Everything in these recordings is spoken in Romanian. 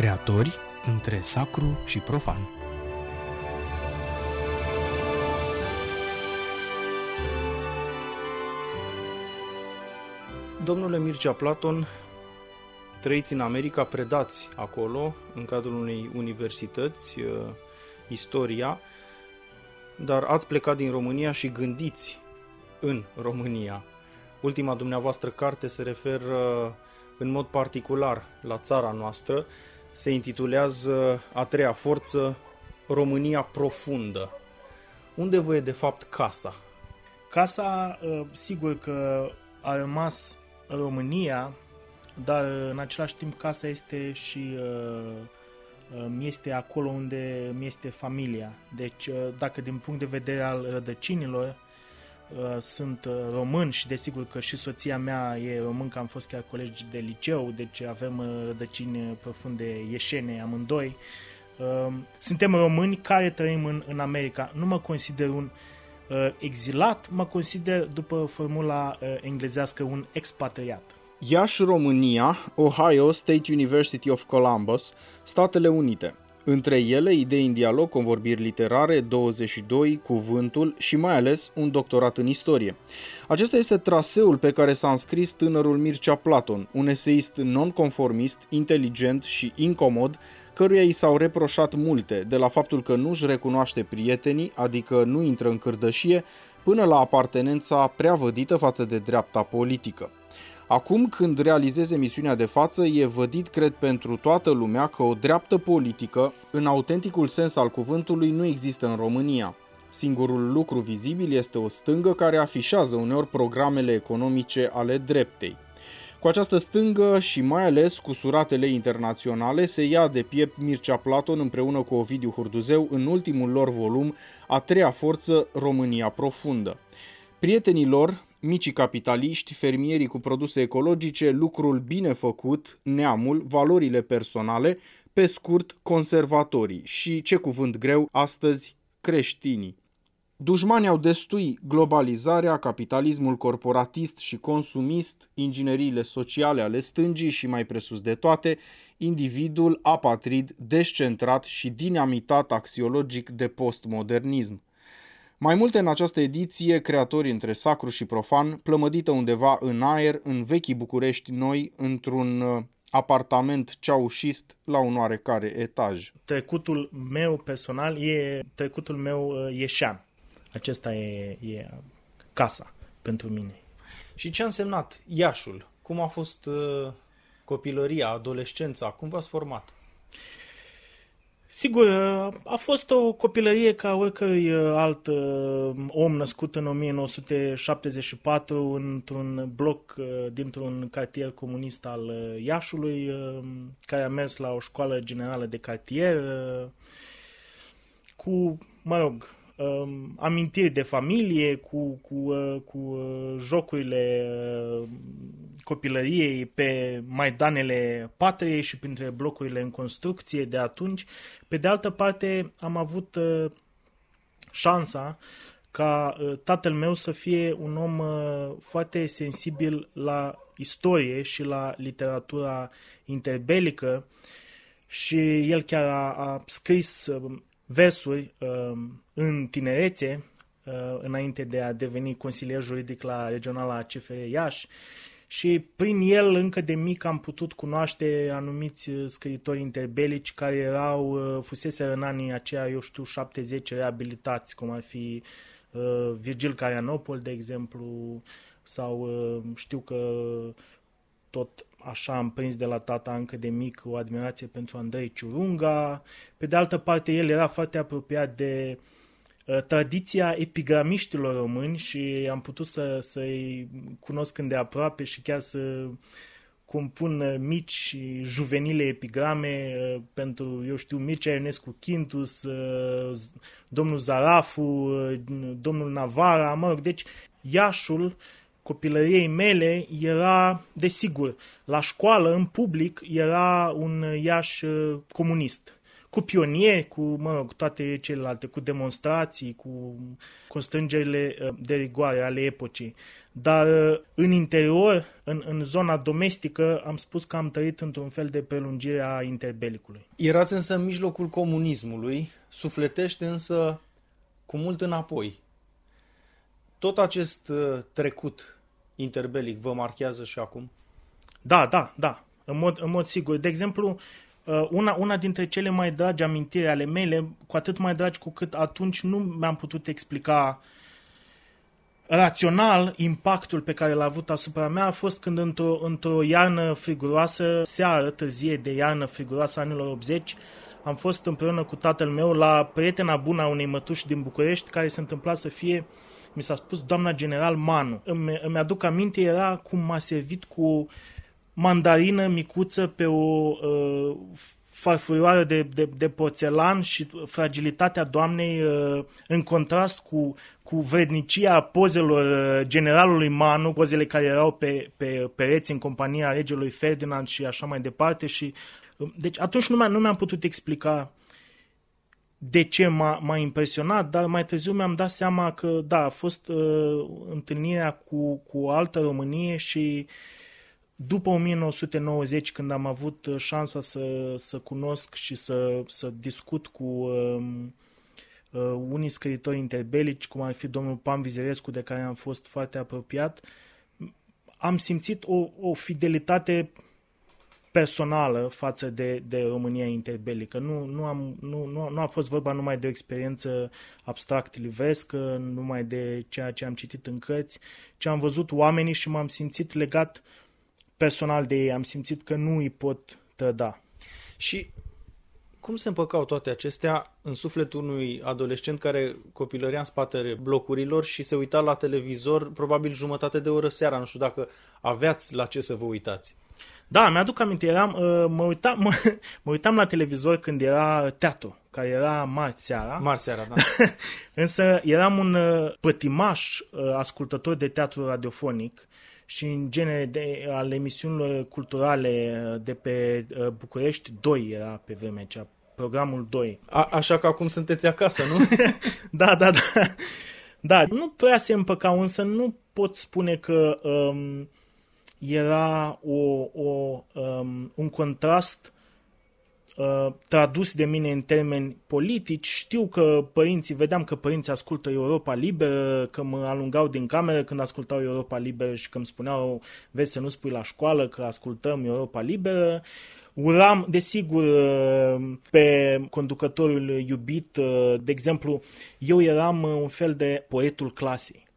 Creatori între sacru și profan. Domnule Mircea Platon, trăiți în America, predați acolo, în cadrul unei universități, uh, istoria, dar ați plecat din România și gândiți în România. Ultima dumneavoastră carte se referă în mod particular la țara noastră, se intitulează A treia forță, România profundă. Unde vă e de fapt casa? Casa, uh, sigur că a rămas România, dar în același timp casa este și uh, mi este acolo unde mi este familia. Deci, uh, dacă din punct de vedere al rădăcinilor, sunt român și desigur că și soția mea e român, că am fost chiar colegi de liceu, deci avem rădăcini profunde ieșene amândoi. Suntem români care trăim în, în America. Nu mă consider un exilat, mă consider, după formula englezească, un expatriat. Iași, România, Ohio State University of Columbus, Statele Unite. Între ele, idei în dialog, convorbiri literare, 22, cuvântul și mai ales un doctorat în istorie. Acesta este traseul pe care s-a înscris tânărul Mircea Platon, un eseist nonconformist, inteligent și incomod, căruia i s-au reproșat multe, de la faptul că nu își recunoaște prietenii, adică nu intră în cârdășie, până la apartenența prea vădită față de dreapta politică. Acum, când realizez emisiunea de față, e vădit, cred, pentru toată lumea că o dreaptă politică, în autenticul sens al cuvântului, nu există în România. Singurul lucru vizibil este o stângă care afișează uneori programele economice ale dreptei. Cu această stângă și mai ales cu suratele internaționale se ia de piept Mircea Platon împreună cu Ovidiu Hurduzeu în ultimul lor volum, a treia forță România profundă. Prietenii lor, micii capitaliști, fermierii cu produse ecologice, lucrul bine făcut, neamul, valorile personale, pe scurt, conservatorii și, ce cuvânt greu, astăzi, creștinii. Dușmanii au destui globalizarea, capitalismul corporatist și consumist, ingineriile sociale ale stângii și mai presus de toate, individul apatrid, descentrat și dinamitat axiologic de postmodernism. Mai multe în această ediție, creatori între sacru și profan, plămădită undeva în aer, în vechii București noi, într-un uh, apartament ceaușist la un oarecare etaj. Trecutul meu personal e trecutul meu uh, ieșean. Acesta e, e casa pentru mine. Și ce a însemnat Iașul? Cum a fost uh, copilăria, adolescența? Cum v-ați format? Sigur, a fost o copilărie ca oricărui uh, alt uh, om născut în 1974 într-un bloc uh, dintr-un cartier comunist al Iașului, care a mers la o școală generală de cartier cu, mă rog, um, amintiri de familie, cu, cu, uh, cu uh, jocurile uh, copilăriei pe maidanele patriei și printre blocurile în construcție de atunci. Pe de altă parte, am avut uh, șansa ca uh, tatăl meu să fie un om uh, foarte sensibil la istorie și la literatura interbelică și el chiar a, a scris uh, versuri uh, în tinerețe, uh, înainte de a deveni consilier juridic la regionala CFR Iași. Și prin el încă de mic am putut cunoaște anumiți uh, scriitori interbelici care erau, uh, fusese în anii aceia, eu știu, 70 reabilitați, cum ar fi uh, Virgil Carianopol, de exemplu, sau uh, știu că tot așa am prins de la tata încă de mic o admirație pentru Andrei Ciurunga. Pe de altă parte, el era foarte apropiat de uh, tradiția epigramiștilor români și am putut să, să-i cunosc îndeaproape și chiar să compun uh, mici juvenile epigrame uh, pentru, eu știu, Mircea Ionescu Quintus, uh, domnul Zarafu, uh, domnul Navara, mă rog, deci Iașul copilăriei mele era, desigur, la școală, în public, era un Iași uh, comunist. Cu pionieri, cu, mă rog, toate celelalte, cu demonstrații, cu constrângerile uh, de rigoare ale epocii. dar uh, în interior, în, în zona domestică, am spus că am trăit într-un fel de prelungire a interbelicului. Erați însă în mijlocul comunismului, sufletește însă cu mult înapoi. Tot acest uh, trecut interbelic vă marchează și acum? Da, da, da, în mod, în mod sigur. De exemplu, uh, una, una dintre cele mai dragi amintiri ale mele, cu atât mai dragi cu cât atunci nu mi-am putut explica rațional impactul pe care l-a avut asupra mea a fost când într-o, într-o iarnă friguroasă, seară târzie de iarnă friguroasă anilor 80, am fost împreună cu tatăl meu la prietena bună a unei mătuși din București, care se întâmpla să fie, mi s-a spus, doamna general Manu. Îmi, îmi aduc aminte, era cum m-a servit cu mandarină micuță pe o uh, farfurioară de, de, de porțelan și fragilitatea doamnei uh, în contrast cu, cu vrednicia pozelor uh, generalului Manu, pozele care erau pe, pe pereți în compania regelui Ferdinand și așa mai departe. Și, uh, deci atunci nu, mi-am, nu mi-am putut explica de ce m-a, m-a impresionat, dar mai târziu mi-am dat seama că, da, a fost uh, întâlnirea cu, cu o altă Românie și uh, după 1990, când am avut uh, șansa să, să cunosc și să, să discut cu uh, uh, unii scriitori interbelici, cum ar fi domnul Pam Vizerescu, de care am fost foarte apropiat, am simțit o, o fidelitate personală față de, de România interbelică. Nu, nu, am, nu, nu, nu a fost vorba numai de o experiență abstract livrescă, numai de ceea ce am citit în cărți, ci am văzut oamenii și m-am simțit legat personal de ei. Am simțit că nu îi pot trăda. Și cum se împăcau toate acestea în sufletul unui adolescent care copilărea în spatele blocurilor și se uita la televizor probabil jumătate de oră seara? Nu știu dacă aveați la ce să vă uitați. Da, mi-aduc aminte, eram, uh, mă, uitam, mă, mă uitam la televizor când era teatru, care era marți seara. Marți seara, da. Însă eram un uh, pătimaș uh, ascultător de teatru radiofonic și în genere de, al emisiunilor culturale de pe uh, București 2 era pe vremea aceea, programul 2. A, așa că acum sunteți acasă, nu? da, da, da. Da, nu prea se împăcau, însă nu pot spune că um, era o, o, um, un contrast Uh, tradus de mine în termeni politici. Știu că părinții, vedeam că părinții ascultă Europa Liberă, că mă alungau din cameră când ascultau Europa Liberă și că îmi spuneau, vezi să nu spui la școală că ascultăm Europa Liberă. Uram, desigur, uh, pe conducătorul iubit, uh, de exemplu, eu eram un fel de poetul clasei.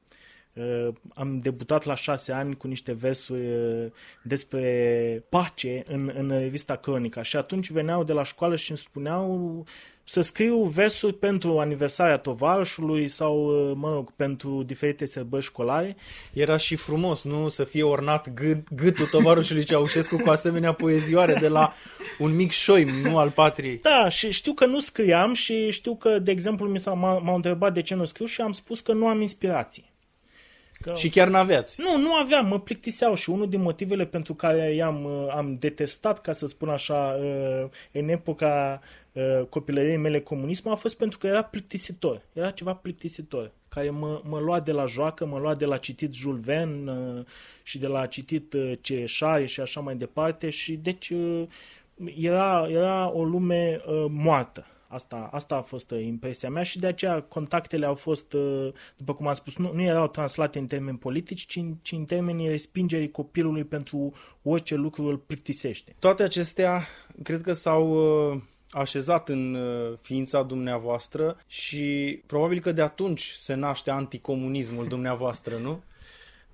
Uh, am debutat la șase ani cu niște versuri uh, despre pace în, în revista Cronica și atunci veneau de la școală și îmi spuneau să scriu versuri pentru aniversarea tovarășului sau, uh, mă rog, pentru diferite sărbări școlare. Era și frumos, nu? Să fie ornat gât, gâtul tovarășului Ceaușescu cu asemenea poezioare de la un mic șoim, nu al patriei. Da, și știu că nu scriam și știu că, de exemplu, mi s-a, m-au întrebat de ce nu scriu și am spus că nu am inspirație. Că... Și chiar n-aveați? Nu, nu aveam, mă plictiseau și unul din motivele pentru care i-am uh, am detestat, ca să spun așa, uh, în epoca uh, copilăriei mele comunism a fost pentru că era plictisitor. Era ceva plictisitor, care mă, mă lua de la joacă, mă lua de la citit Jules Verne și de la citit Cereșare și așa mai departe și deci era, era o lume moartă Asta, asta a fost uh, impresia mea și de aceea contactele au fost, uh, după cum am spus, nu, nu erau translate în termeni politici, ci, ci în termenii respingerii copilului pentru orice lucru îl plictisește. Toate acestea cred că s-au uh, așezat în ființa dumneavoastră și probabil că de atunci se naște anticomunismul dumneavoastră, nu?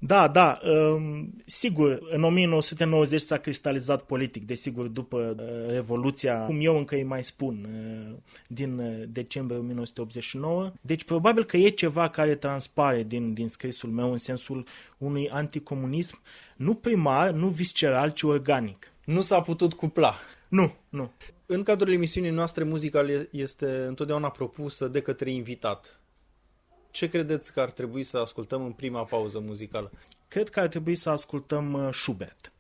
Da, da, um, sigur, în 1990 s-a cristalizat politic, desigur, după uh, Revoluția, cum eu încă îi mai spun, uh, din uh, decembrie 1989. Deci probabil că e ceva care transpare din, din scrisul meu în sensul unui anticomunism, nu primar, nu visceral, ci organic. Nu s-a putut cupla. Nu, nu. În cadrul emisiunii noastre, muzica este întotdeauna propusă de către invitat ce credeți că ar trebui să ascultăm în prima pauză muzicală? Cred că ar trebui să ascultăm uh, Schubert.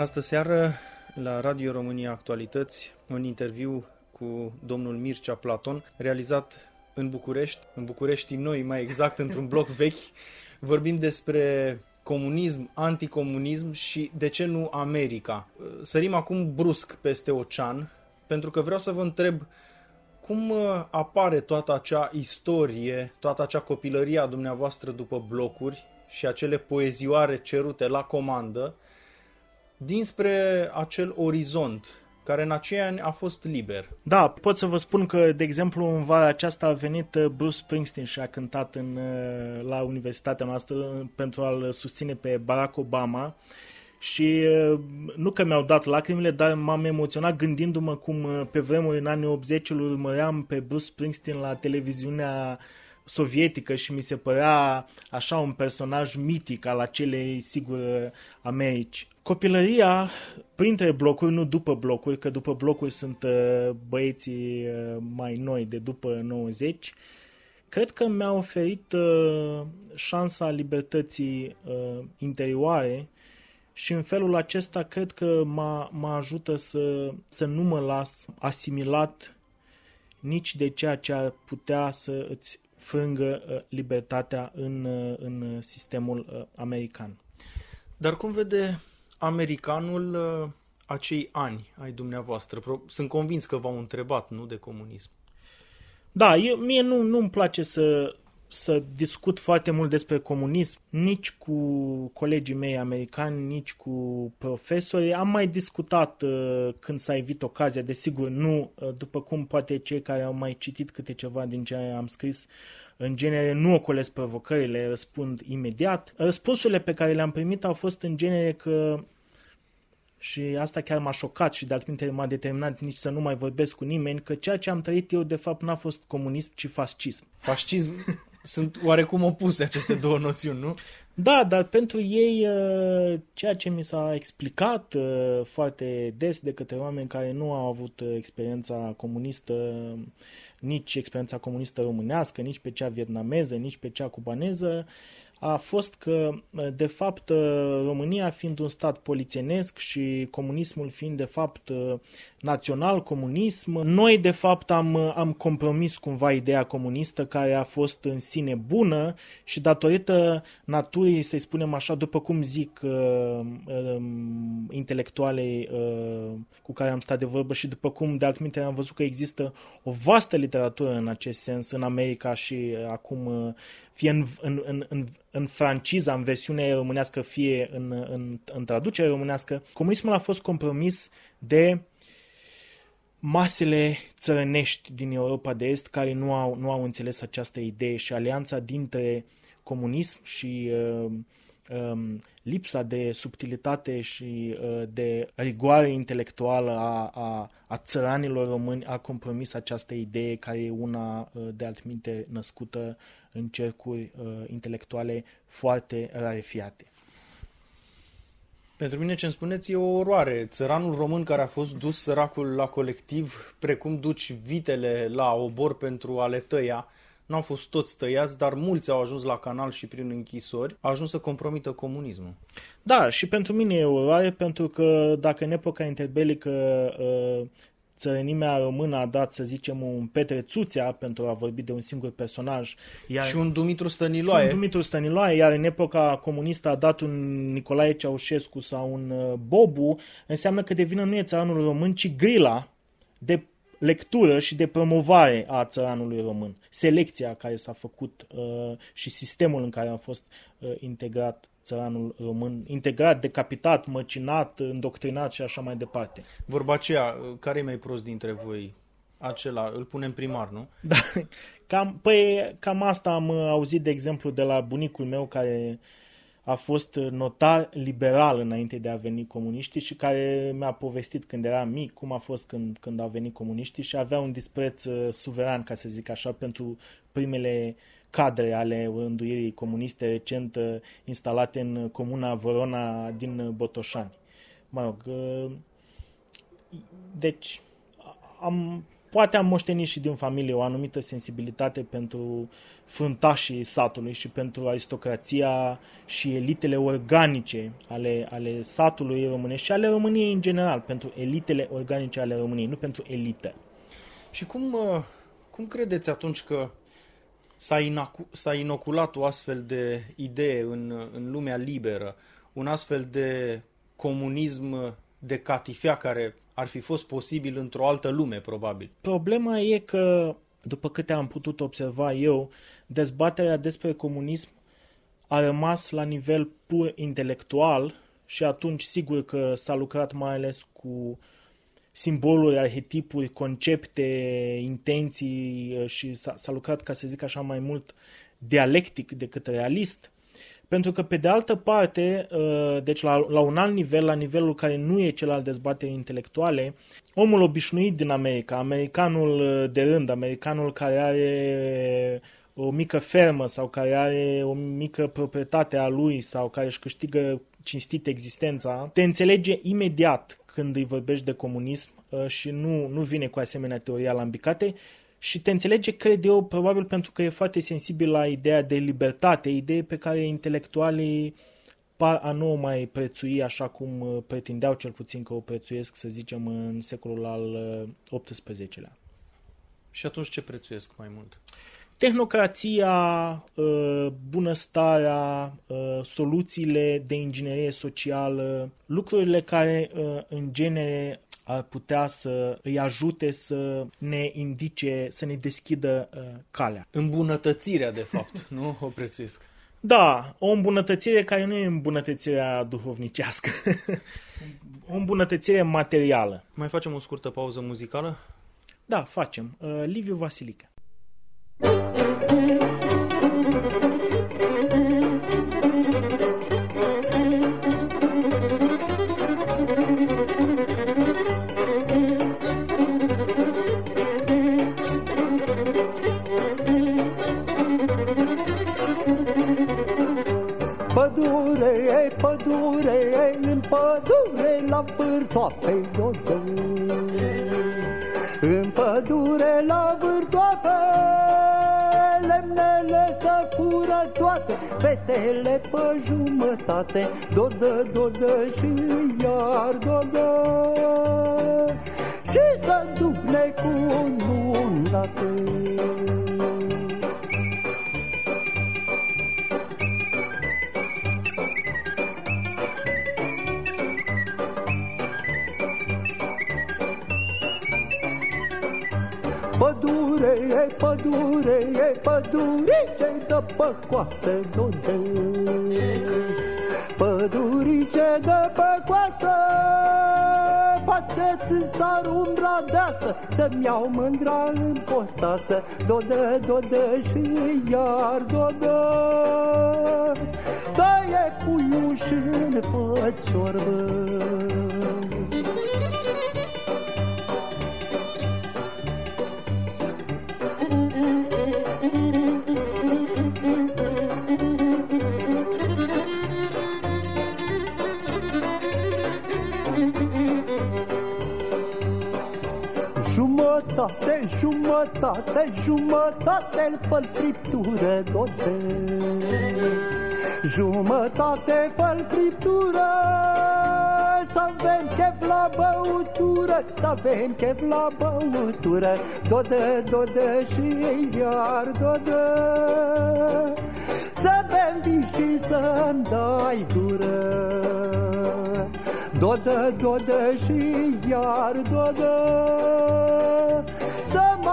Astă seară, la Radio România Actualități, un interviu cu domnul Mircea Platon, realizat în București, în București noi, mai exact într-un bloc vechi. Vorbim despre comunism, anticomunism și, de ce nu, America. Sărim acum brusc peste ocean, pentru că vreau să vă întreb cum uh, apare toată acea istorie, toată acea copilărie a dumneavoastră după blocuri și acele poezioare cerute la comandă, dinspre acel orizont care în acei ani a fost liber. Da, pot să vă spun că, de exemplu, în vara aceasta a venit uh, Bruce Springsteen și a cântat în, uh, la universitatea noastră pentru a-l susține pe Barack Obama și nu că mi-au dat lacrimile, dar m-am emoționat gândindu-mă cum pe vremuri în anii 80 îl urmăream pe Bruce Springsteen la televiziunea sovietică și mi se părea așa un personaj mitic al acelei, sigur, Americi. Copilăria, printre blocuri, nu după blocuri, că după blocuri sunt băieții mai noi de după 90, cred că mi-a oferit șansa libertății interioare și în felul acesta cred că mă, mă ajută să, să nu mă las asimilat nici de ceea ce ar putea să îți frângă uh, libertatea în, uh, în sistemul uh, american. Dar cum vede americanul acei ani ai dumneavoastră? Sunt convins că v-au întrebat, nu de comunism. Da, eu, mie nu, nu-mi place să, să discut foarte mult despre comunism, nici cu colegii mei americani, nici cu profesori. Am mai discutat uh, când s-a evit ocazia, desigur nu, uh, după cum poate cei care au mai citit câte ceva din ce am scris, în genere nu ocolesc provocările, răspund imediat. Răspunsurile pe care le-am primit au fost în genere că și asta chiar m-a șocat și de altfel m-a determinat nici să nu mai vorbesc cu nimeni, că ceea ce am trăit eu de fapt n-a fost comunism, ci fascism. Fascism sunt oarecum opuse aceste două noțiuni, nu? Da, dar pentru ei uh, ceea ce mi s-a explicat uh, foarte des de către oameni care nu au avut uh, experiența comunistă, nici experiența comunistă românească, nici pe cea vietnameză, nici pe cea cubaneză, a fost că, de fapt, România fiind un stat polițienesc și comunismul fiind, de fapt, național comunism, noi, de fapt, am, am compromis cumva ideea comunistă care a fost în sine bună și datorită naturii, să-i spunem așa, după cum zic uh, uh, intelectualei uh, cu care am stat de vorbă și după cum, de altminte, am văzut că există o vastă literatură în acest sens în America și acum uh, fie în, în, în, în, în franciza, în versiune românească, fie în, în, în traducere românească, comunismul a fost compromis de masele țărănești din Europa de Est care nu au, nu au înțeles această idee și alianța dintre comunism și uh, um, lipsa de subtilitate și uh, de rigoare intelectuală a, a, a țăranilor români a compromis această idee care e una uh, de altminte născută în cercuri uh, intelectuale foarte rarefiate. Pentru mine ce îmi spuneți e o oroare. Țăranul român care a fost dus săracul la colectiv, precum duci vitele la obor pentru a le tăia, n-au fost toți tăiați, dar mulți au ajuns la canal și prin închisori, a ajuns să compromită comunismul. Da, și pentru mine e o oroare, pentru că dacă în epoca interbelică uh, țărănimea română a dat, să zicem, un Petre Țuțea pentru a vorbi de un singur personaj. Iar, și un Dumitru Stăniloae. Și un Dumitru Stăniloae, iar în epoca comunistă a dat un Nicolae Ceaușescu sau un uh, Bobu, înseamnă că de vină nu e țăranul român, ci grila de lectură și de promovare a țăranului român. Selecția care s-a făcut uh, și sistemul în care a fost uh, integrat țăranul român, integrat, decapitat, măcinat, îndoctrinat și așa mai departe. Vorba aceea, care e mai prost dintre voi? Acela, îl punem primar, nu? Da, cam, păi, cam asta am auzit, de exemplu, de la bunicul meu care a fost notar liberal înainte de a veni comuniștii și care mi-a povestit când era mic cum a fost când, când au venit comuniștii și avea un dispreț uh, suveran, ca să zic așa, pentru primele cadre ale înduirii comuniste recent uh, instalate în comuna Vorona din Botoșani. Mă rog, uh, deci am, poate am moștenit și din familie o anumită sensibilitate pentru fruntașii satului și pentru aristocrația și elitele organice ale, ale satului românesc și ale României în general, pentru elitele organice ale României, nu pentru elite. Și cum, uh, cum credeți atunci că s-a, inacu- s-a inoculat o astfel de idee în, în lumea liberă, un astfel de comunism de catifea care ar fi fost posibil într-o altă lume, probabil. Problema e că, după câte am putut observa eu, dezbaterea despre comunism a rămas la nivel pur intelectual și atunci sigur că s-a lucrat mai ales cu simboluri, arhetipuri, concepte, intenții și s-a, s-a lucrat, ca să zic așa, mai mult dialectic decât realist. Pentru că, pe de altă parte, uh, deci la, la un alt nivel, la nivelul care nu e cel al dezbaterii intelectuale, omul obișnuit din America, americanul uh, de rând, americanul care are o mică fermă sau care are o mică proprietate a lui sau care își câștigă cinstit existența, te înțelege imediat când îi vorbești de comunism uh, și nu, nu vine cu asemenea teorie alambicate și te înțelege, cred eu, probabil pentru că e foarte sensibil la ideea de libertate, idee pe care intelectualii par a nu o mai prețui așa cum uh, pretindeau cel puțin că o prețuiesc, să zicem, în secolul al XVIII-lea. Uh, și atunci ce prețuiesc mai mult? Tehnocrația, uh, bunăstarea, soluțiile de inginerie socială, lucrurile care în genere ar putea să îi ajute să ne indice, să ne deschidă uh, calea. Îmbunătățirea, de fapt, nu o prețuiesc. Da, o îmbunătățire care nu e îmbunătățirea duhovnicească. o îmbunătățire materială. Mai facem o scurtă pauză muzicală? Da, facem. Uh, Liviu Vasilică. Pădure, în pădure la vârtoape dodă. În pădure la vârtoape, lemnele să fură toate, fetele pe jumătate, dodă, dodă și iar dodă. Și să duble cu lunate. Pădure, e pădure, e pădurice dă pe coastă donde Pădurice dă pe coastă Faceți sar umbra deasă Să-mi iau mândra în postață Dodă, dodă și iar dodă Taie puiul și în fă jumătate, jumătate-l fă friptură dote. Jumătate fă friptură, să avem chef la băutură, să avem chef la băutură, dodă, dodă și iar dodă. Să bem vin și să-mi dai dură. Dodă, dodă și iar dodă Să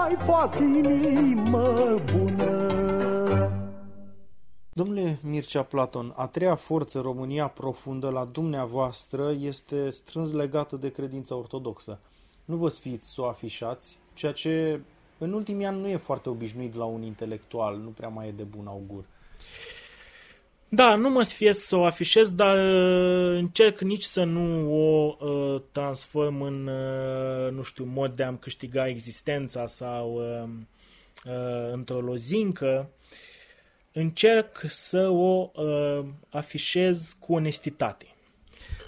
mai fac inimă bună Domnule Mircea Platon, a treia forță România profundă la dumneavoastră este strâns legată de credința ortodoxă. Nu vă sfiți să o afișați, ceea ce în ultimii ani nu e foarte obișnuit la un intelectual, nu prea mai e de bun augur. Da, nu mă sfiesc să o afișez, dar uh, încerc nici să nu o uh, transform în, uh, nu știu, mod de a-mi câștiga existența sau uh, uh, într-o lozincă. Încerc să o uh, afișez cu onestitate.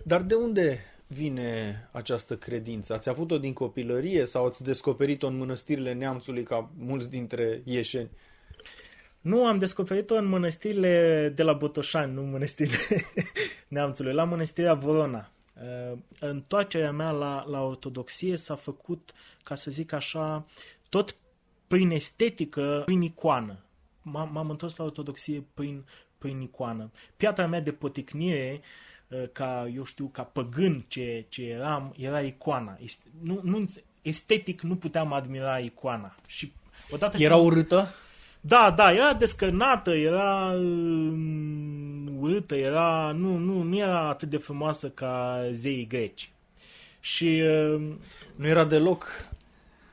Dar de unde vine această credință? Ați avut-o din copilărie sau ați descoperit-o în mănăstirile neamțului ca mulți dintre ieșeni? Nu, am descoperit-o în mănăstirile de la Botoșani, nu în mănăstirile neamțului, la mănăstirea Vorona. Uh, întoarcerea mea la, la ortodoxie s-a făcut, ca să zic așa, tot prin estetică, prin icoană. M-am, m-am întors la ortodoxie prin, prin icoană. Piatra mea de poticnire, uh, ca, eu știu, ca păgân ce, ce eram, era icoana. Nu, nu, estetic nu puteam admira icoana. Și odată era ce... urâtă? Da, da, era descărnată, era uh, urâtă, era, nu, nu, nu era atât de frumoasă ca zeii greci. Și... Uh, nu era deloc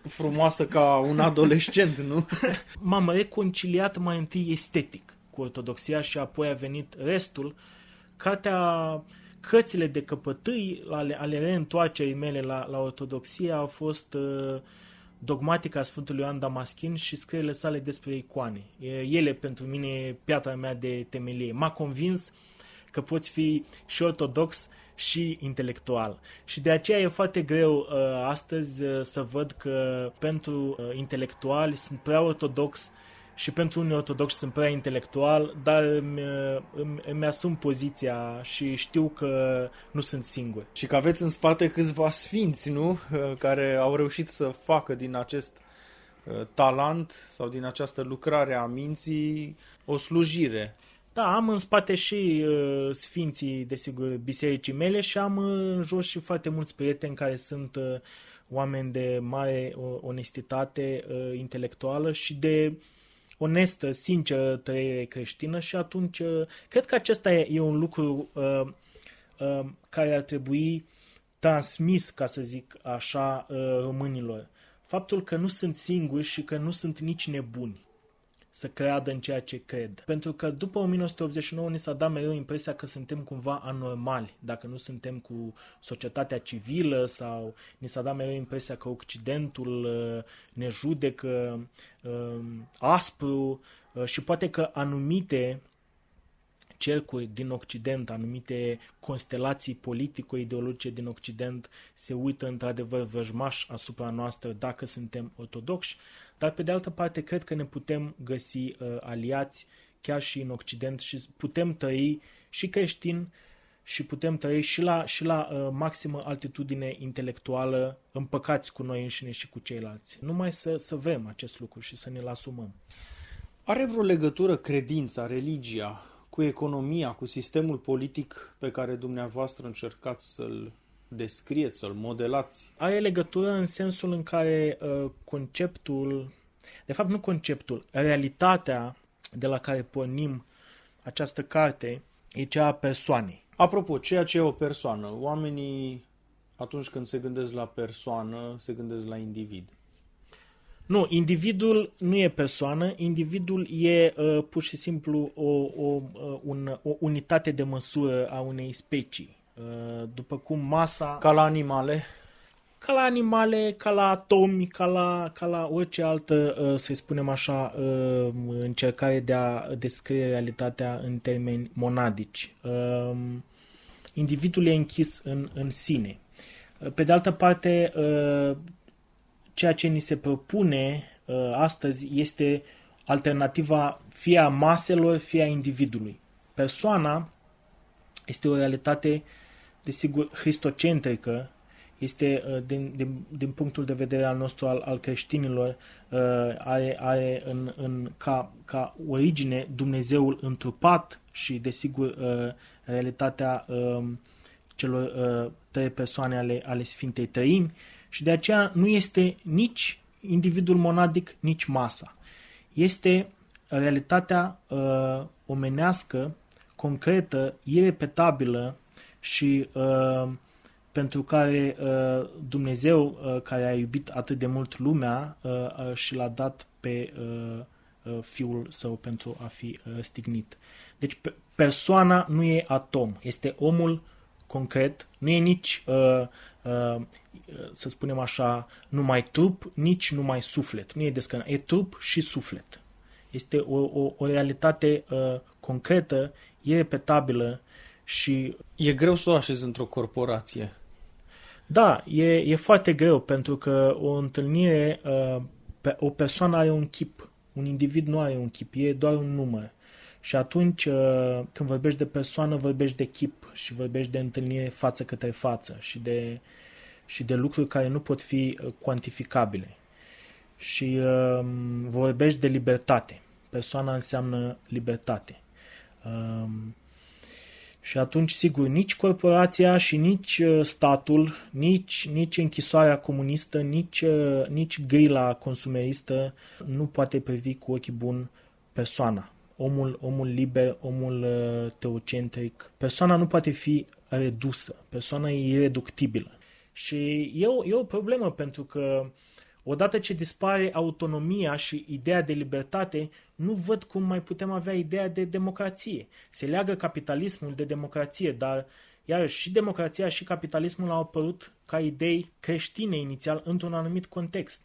frumoasă ca un adolescent, nu? M-am reconciliat mai întâi estetic cu ortodoxia și apoi a venit restul. Cartea, cărțile de căpătâi ale, ale reîntoarcerii mele la, la ortodoxie au fost uh, dogmatica Sfântului Ioan Damaschin și scrierile sale despre icoane. Ele pentru mine piatra mea de temelie. M-a convins că poți fi și ortodox și intelectual. Și de aceea e foarte greu uh, astăzi uh, să văd că pentru uh, intelectuali sunt prea ortodox și pentru unii ortodoxi sunt prea intelectual, dar îmi, îmi, îmi asum poziția și știu că nu sunt singur. Și că aveți în spate câțiva sfinți, nu? Care au reușit să facă din acest talent sau din această lucrare a minții o slujire. Da, am în spate și uh, sfinții, desigur, bisericii mele și am în jos și foarte mulți prieteni care sunt uh, oameni de mare uh, onestitate uh, intelectuală și de onestă, sinceră trăire creștină și atunci uh, cred că acesta e, e un lucru uh, uh, care ar trebui transmis, ca să zic așa, uh, românilor. Faptul că nu sunt singuri și că nu sunt nici nebuni să creadă în ceea ce cred. Pentru că după 1989 ni s-a dat mereu impresia că suntem cumva anormali, dacă nu suntem cu societatea civilă sau ni s-a dat mereu impresia că Occidentul uh, ne judecă uh, aspru uh, și poate că anumite cercuri din Occident, anumite constelații politico-ideologice din Occident se uită într-adevăr vrăjmaș asupra noastră dacă suntem ortodoxi, dar pe de altă parte cred că ne putem găsi uh, aliați chiar și în Occident și putem trăi și creștin și putem trăi și la, și la uh, maximă altitudine intelectuală împăcați cu noi înșine și cu ceilalți. Numai să, să vrem acest lucru și să ne-l asumăm. Are vreo legătură credința, religia cu economia, cu sistemul politic pe care dumneavoastră încercați să-l descrieți, să-l modelați? Are legătură în sensul în care uh, conceptul, de fapt nu conceptul, realitatea de la care pornim această carte e cea a persoanei. Apropo, ceea ce e o persoană, oamenii atunci când se gândesc la persoană, se gândesc la individ. Nu, individul nu e persoană, individul e uh, pur și simplu o, o, uh, un, o unitate de măsură a unei specii. Uh, după cum masa... Ca la animale? Ca la animale, ca la atomi, ca la, ca la orice altă, uh, să spunem așa, uh, încercare de a descrie realitatea în termeni monadici. Uh, individul e închis în, în sine. Uh, pe de altă parte, uh, ceea ce ni se propune uh, astăzi este alternativa fie a maselor, fie a individului. Persoana este o realitate, desigur, cristocentrică, este, uh, din, din, din punctul de vedere al nostru, al, al creștinilor, uh, are, are în, în, ca, ca origine Dumnezeul întrupat și, desigur, uh, realitatea uh, celor uh, trei persoane ale, ale Sfintei Trăimi, și de aceea nu este nici individul monadic, nici masa. Este realitatea uh, omenească, concretă, irepetabilă și uh, pentru care uh, Dumnezeu, uh, care a iubit atât de mult lumea uh, uh, și l-a dat pe uh, uh, Fiul Său pentru a fi uh, stignit. Deci persoana nu e atom, este omul concret, nu e nici uh, Uh, să spunem așa, numai trup, nici numai suflet. Nu e descărcat, e trup și suflet. Este o, o, o realitate uh, concretă, e repetabilă și... E greu să o așezi într-o corporație. Da, e, e foarte greu pentru că o întâlnire, uh, pe, o persoană are un chip, un individ nu are un chip, e doar un număr. Și atunci, uh, când vorbești de persoană, vorbești de chip și vorbești de întâlnire față către față și de, și de lucruri care nu pot fi uh, cuantificabile. Și uh, vorbești de libertate. Persoana înseamnă libertate. Uh, și atunci, sigur, nici corporația și nici uh, statul, nici, nici închisoarea comunistă, nici, uh, nici grila consumeristă nu poate privi cu ochi bun persoana. Omul, omul liber, omul uh, teocentric. Persoana nu poate fi redusă. Persoana e ireductibilă. Și e o, e o problemă pentru că uh, Odată ce dispare autonomia și ideea de libertate, nu văd cum mai putem avea ideea de democrație. Se leagă capitalismul de democrație, dar iarăși și democrația și capitalismul au apărut ca idei creștine inițial într-un anumit context.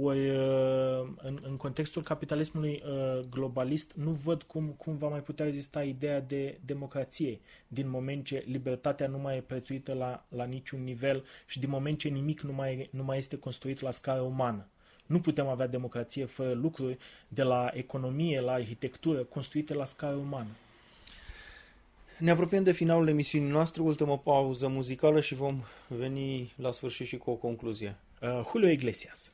Ori uh, în, în contextul capitalismului uh, globalist nu văd cum, cum va mai putea rezista ideea de democrație din moment ce libertatea nu mai e prețuită la, la niciun nivel și din moment ce nimic nu mai, nu mai este construit la scară umană. Nu putem avea democrație fără lucruri de la economie, la arhitectură, construite la scară umană. Ne apropiem de finalul emisiunii noastre, ultimă pauză muzicală și vom veni la sfârșit și cu o concluzie. Uh, Julio Iglesias.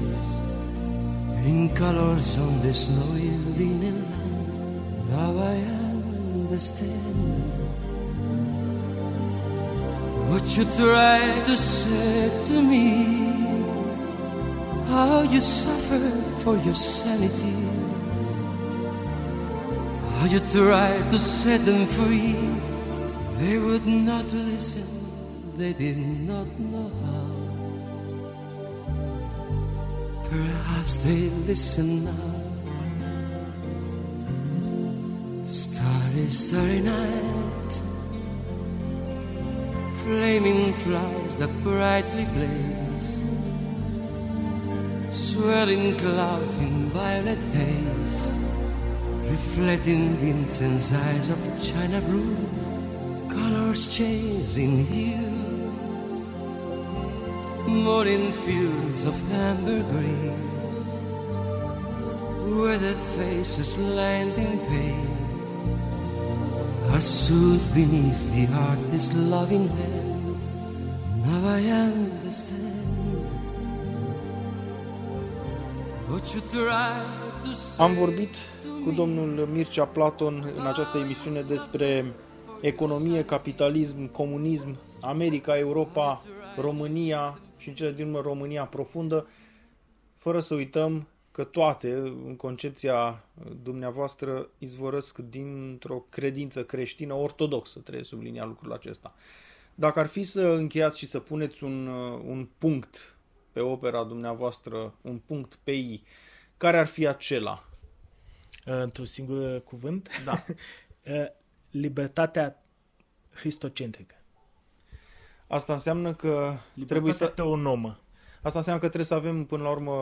in colors on the linen land. Now I understand what you tried to say to me. How you suffered for your sanity. How you tried to set them free. They would not listen, they did not know how. Perhaps they listen now. Starry, starry night. Flaming flowers that brightly blaze. Swirling clouds in violet haze. Reflecting Vincent's eyes of china blue. Colors changing hue morning fields of amber green, where the faces lined in pain are soothed beneath the artist's loving hand. Now I understand what you tried to say. Am vorbit cu domnul Mircea Platon în această emisiune despre economie, capitalism, comunism, America, Europa, România, și în cele din urmă România profundă, fără să uităm că toate, în concepția dumneavoastră, izvorăsc dintr-o credință creștină ortodoxă, trebuie sublinia lucrul acesta. Dacă ar fi să încheiați și să puneți un, un punct pe opera dumneavoastră, un punct pe ei, care ar fi acela? Într-un singur cuvânt? Da. Libertatea cristocentrică. Asta înseamnă că trebuie să... teonomă. Asta înseamnă că trebuie să avem până la urmă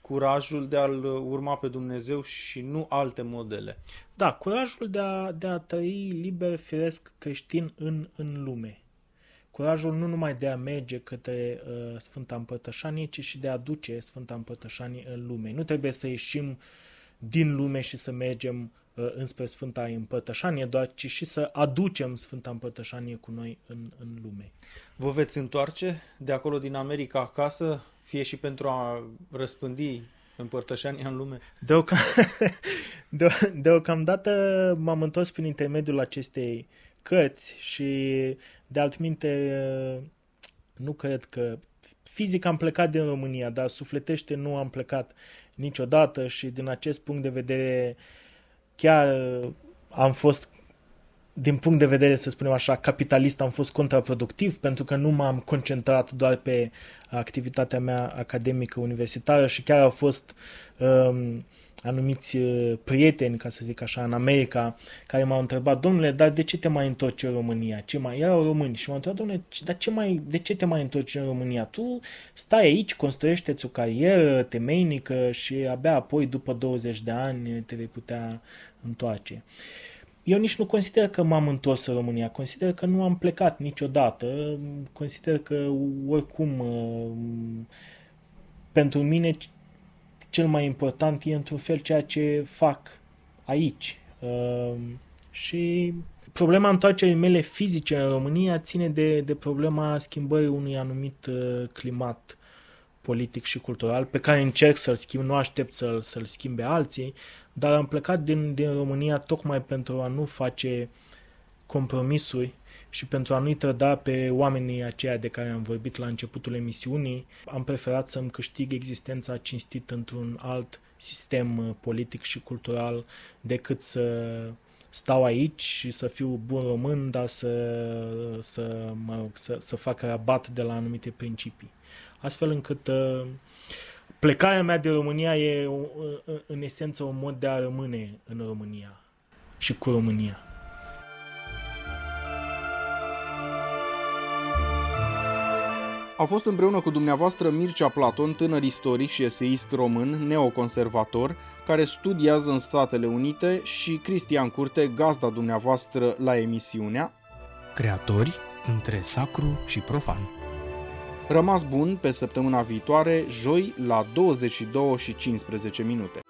curajul de a-L urma pe Dumnezeu și nu alte modele. Da, curajul de a, de a trăi liber, firesc, creștin în, în lume. Curajul nu numai de a merge către uh, Sfânta Împărtășanie, ci și de a duce Sfânta Împărtășanie în lume. Nu trebuie să ieșim din lume și să mergem uh, înspre Sfânta Împărtășanie, doar ci și să aducem Sfânta Împărtășanie cu noi în, în lume. Vă veți întoarce de acolo din America acasă, fie și pentru a răspândi împărtășania în lume? Deocam... De, deocamdată m-am întors prin intermediul acestei cărți și de altminte nu cred că fizic am plecat din România, dar sufletește nu am plecat niciodată și din acest punct de vedere chiar am fost din punct de vedere, să spunem așa, capitalist, am fost contraproductiv pentru că nu m-am concentrat doar pe activitatea mea academică universitară și chiar au fost um, anumiți uh, prieteni, ca să zic așa, în America, care m-au întrebat, domnule, dar de ce te mai întorci în România? Ce mai erau români? Și m-au întrebat, domnule, dar ce mai, de ce te mai întorci în România? Tu stai aici, construiește-ți o carieră temeinică și abia apoi, după 20 de ani, te vei putea întoarce. Eu nici nu consider că m-am întors în România, consider că nu am plecat niciodată, consider că oricum uh, pentru mine cel mai important e într-un fel ceea ce fac aici. Uh, și problema întoarcerii mele fizice în România ține de, de problema schimbării unui anumit uh, climat politic și cultural pe care încerc să-l schimb, nu aștept să-l, să-l schimbe alții, dar am plecat din, din România tocmai pentru a nu face compromisuri și pentru a nu-i trăda pe oamenii aceia de care am vorbit la începutul emisiunii, am preferat să-mi câștig existența cinstit într-un alt sistem uh, politic și cultural decât să stau aici și să fiu bun român, dar să, să, mă rog, să, să fac rabat de la anumite principii. Astfel încât uh, plecarea mea de România e uh, în esență un mod de a rămâne în România și cu România. Au fost împreună cu dumneavoastră Mircea Platon, tânăr istoric și eseist român, neoconservator, care studiază în Statele Unite și Cristian Curte, gazda dumneavoastră la emisiunea Creatori între sacru și profan. Rămas bun pe săptămâna viitoare, joi, la 22 și 15 minute.